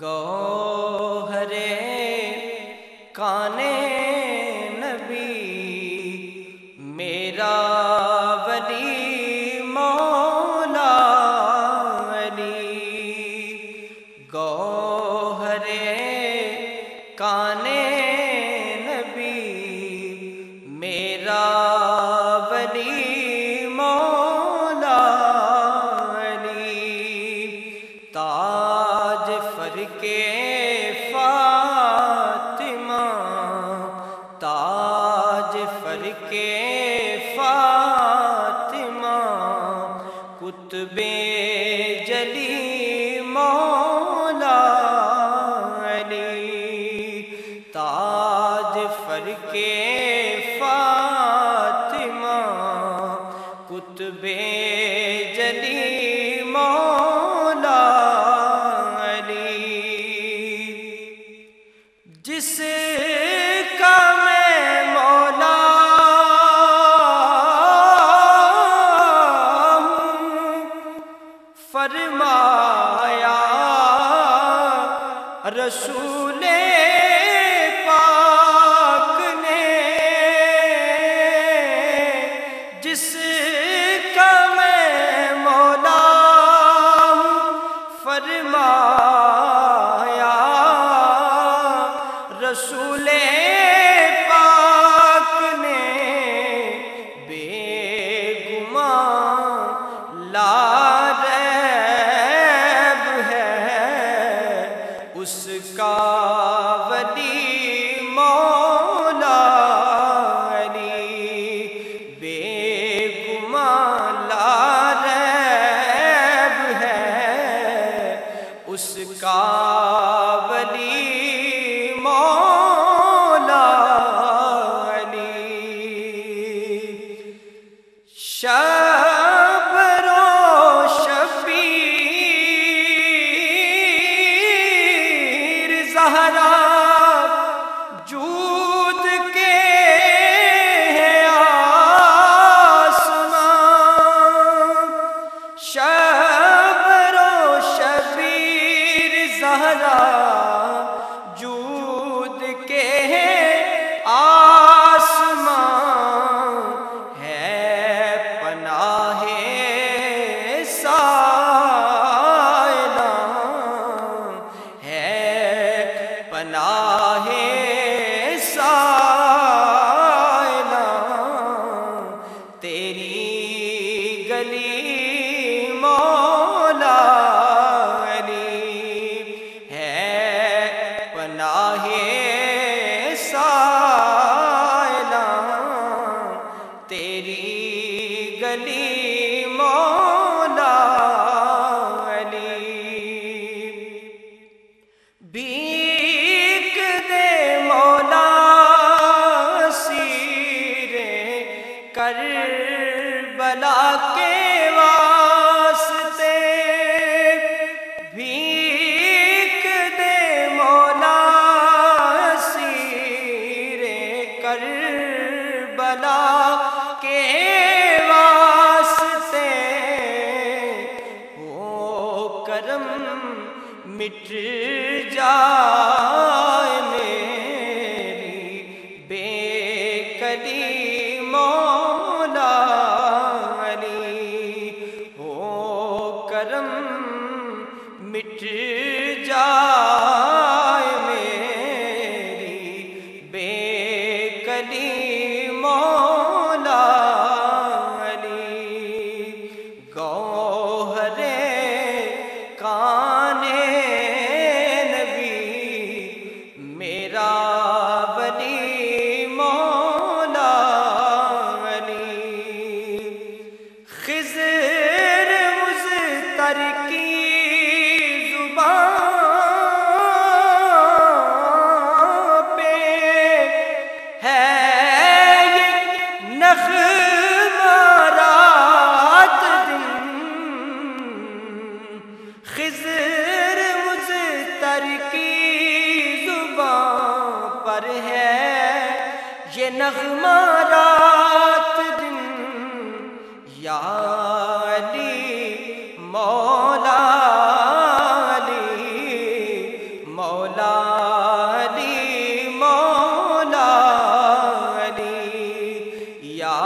گو کتب جلی مولا علی۔ جس کا میں مولا ہوں فرمایا رسول مولا علی بے گمالا ریب ہے اس کا ولی گلی مولا علی ہے پناہ سائلہ تیری گلی مٹ جائے میری بے کلی مولا علی۔ ہو کرم، مٹ جائے میری بے کلی مولا علی۔ گوہرے کانے یہ نغمہ رات دن یا علی مولا علی مولا علی مولا علی یا